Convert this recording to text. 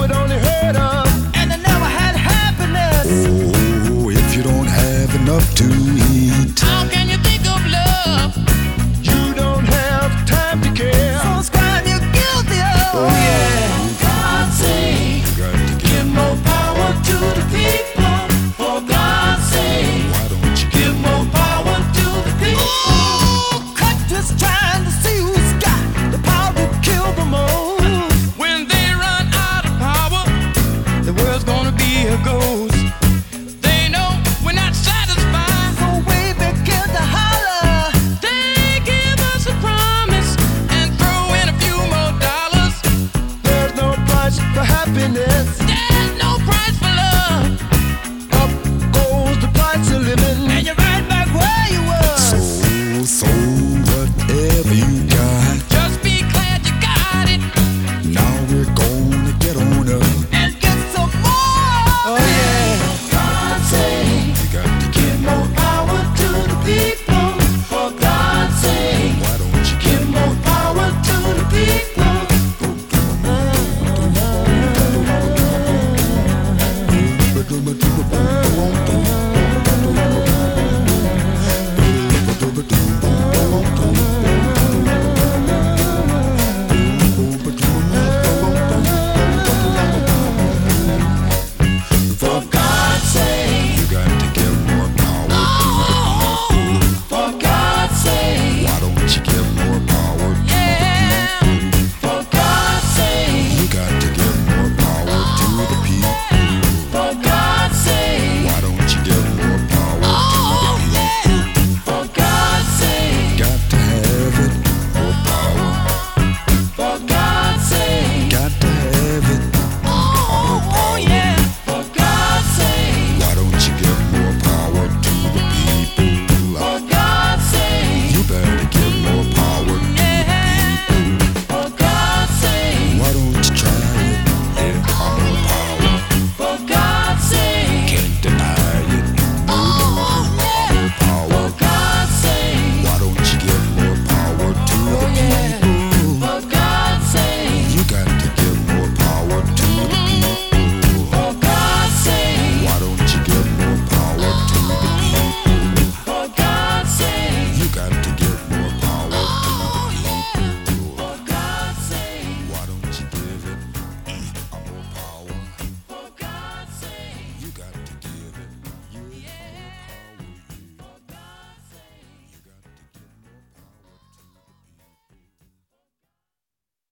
but only heard of, and I never had happiness. Oh, if you don't have enough to eat tudo pontuam.